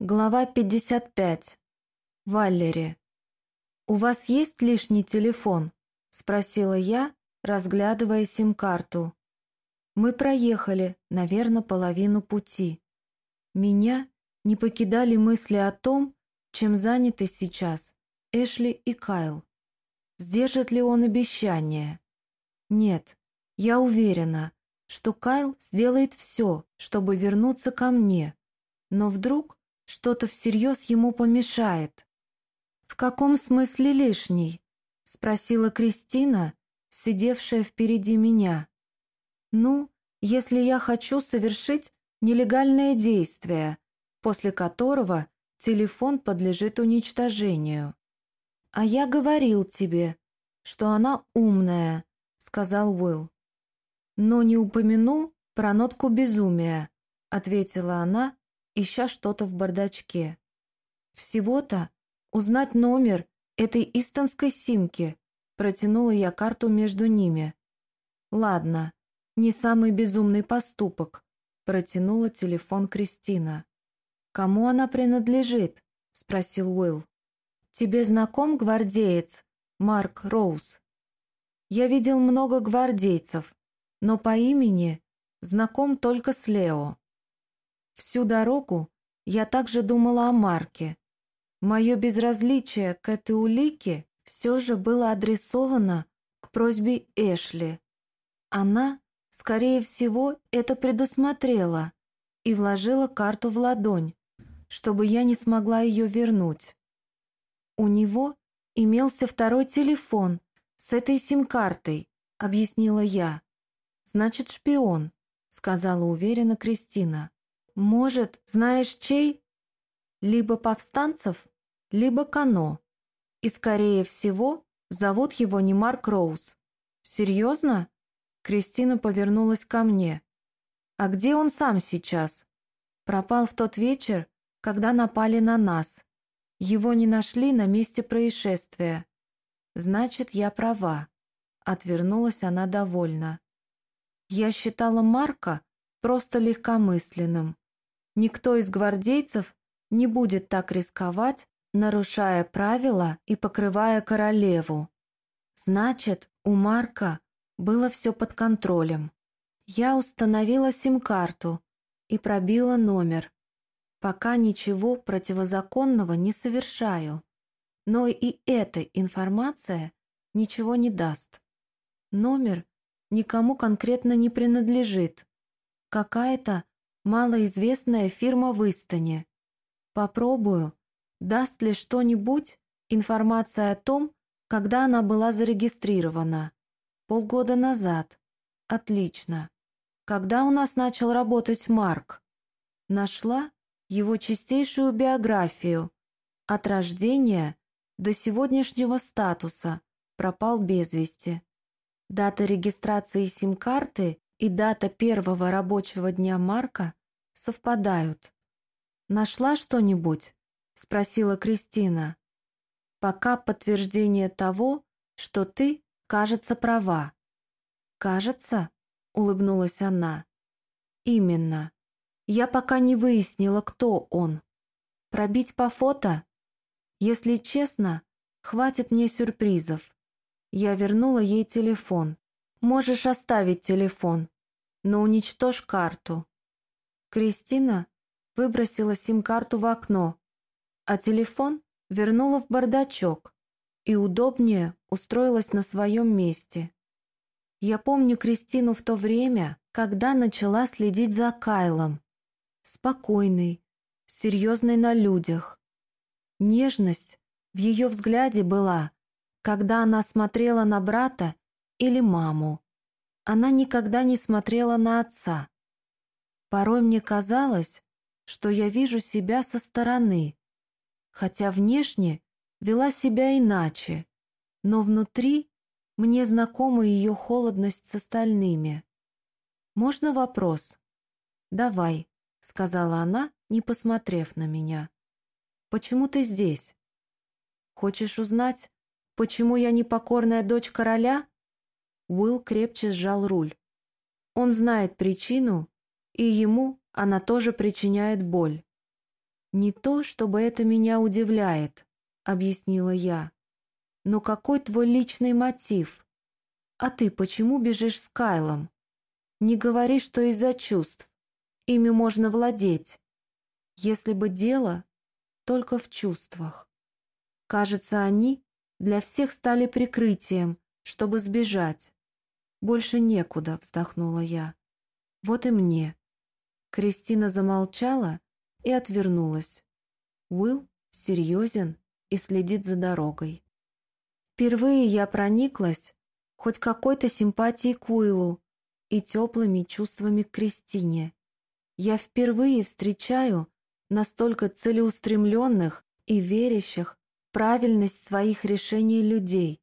Глава 55. Валери. «У вас есть лишний телефон?» — спросила я, разглядывая сим-карту. Мы проехали, наверное, половину пути. Меня не покидали мысли о том, чем заняты сейчас Эшли и Кайл. Сдержит ли он обещание? Нет, я уверена, что Кайл сделает все, чтобы вернуться ко мне. Но вдруг что-то всерьез ему помешает. «В каком смысле лишний?» — спросила Кристина, сидевшая впереди меня. «Ну, если я хочу совершить нелегальное действие, после которого телефон подлежит уничтожению». «А я говорил тебе, что она умная», — сказал Уилл. «Но не упомянул про нотку безумия», — ответила она, ища что-то в бардачке. «Всего-то узнать номер этой истонской симки», протянула я карту между ними. «Ладно, не самый безумный поступок», протянула телефон Кристина. «Кому она принадлежит?» спросил Уилл. «Тебе знаком гвардеец Марк Роуз?» «Я видел много гвардейцев, но по имени знаком только с Лео. Всю дорогу я также думала о Марке. Мое безразличие к этой улике все же было адресовано к просьбе Эшли. Она, скорее всего, это предусмотрела и вложила карту в ладонь, чтобы я не смогла ее вернуть. У него имелся второй телефон с этой сим-картой, объяснила я. Значит, шпион, сказала уверенно Кристина. Может, знаешь чей? Либо повстанцев, либо Кано. И, скорее всего, зовут его не Марк Роуз. Серьезно? Кристина повернулась ко мне. А где он сам сейчас? Пропал в тот вечер, когда напали на нас. Его не нашли на месте происшествия. Значит, я права. Отвернулась она довольно. Я считала Марка просто легкомысленным. Никто из гвардейцев не будет так рисковать, нарушая правила и покрывая королеву. Значит, у Марка было все под контролем. Я установила сим-карту и пробила номер. Пока ничего противозаконного не совершаю. Но и эта информация ничего не даст. Номер никому конкретно не принадлежит. Какая-то малоизвестная фирма в Истоне. Попробую, даст ли что-нибудь информация о том, когда она была зарегистрирована. Полгода назад. Отлично. Когда у нас начал работать Марк? Нашла его чистейшую биографию. От рождения до сегодняшнего статуса пропал без вести. Дата регистрации сим-карты и дата первого рабочего дня Марка совпадают. «Нашла что-нибудь?» — спросила Кристина. «Пока подтверждение того, что ты, кажется, права». «Кажется?» — улыбнулась она. «Именно. Я пока не выяснила, кто он. Пробить по фото? Если честно, хватит мне сюрпризов. Я вернула ей телефон. Можешь оставить телефон, но уничтожь карту. Кристина выбросила сим-карту в окно, а телефон вернула в бардачок и удобнее устроилась на своем месте. Я помню Кристину в то время, когда начала следить за Кайлом. Спокойной, серьезной на людях. Нежность в ее взгляде была, когда она смотрела на брата или маму. Она никогда не смотрела на отца. Порой мне казалось, что я вижу себя со стороны, хотя внешне вела себя иначе, но внутри мне знакома ее холодность с остальными. «Можно вопрос?» «Давай», — сказала она, не посмотрев на меня. «Почему ты здесь?» «Хочешь узнать, почему я непокорная дочь короля?» Уилл крепче сжал руль. Он знает причину, и ему она тоже причиняет боль. «Не то, чтобы это меня удивляет», — объяснила я. «Но какой твой личный мотив? А ты почему бежишь с Кайлом? Не говори, что из-за чувств. Ими можно владеть. Если бы дело только в чувствах. Кажется, они для всех стали прикрытием, чтобы сбежать. Больше некуда, вздохнула я. Вот и мне. Кристина замолчала и отвернулась. Уилл серьезен и следит за дорогой. Впервые я прониклась хоть какой-то симпатией к Уиллу и теплыми чувствами к Кристине. Я впервые встречаю настолько целеустремленных и верящих в правильность своих решений людей.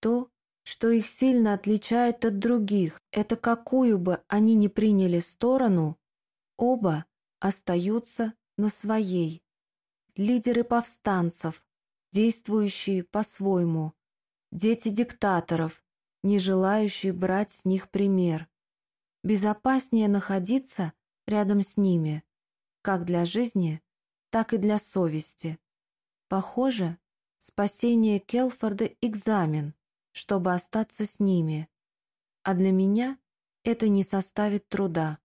То, что их сильно отличает от других, это какую бы они ни приняли сторону, оба остаются на своей. Лидеры повстанцев, действующие по-своему, дети диктаторов, не желающие брать с них пример. Безопаснее находиться рядом с ними, как для жизни, так и для совести. Похоже, спасение Келфорда – экзамен, чтобы остаться с ними. А для меня это не составит труда.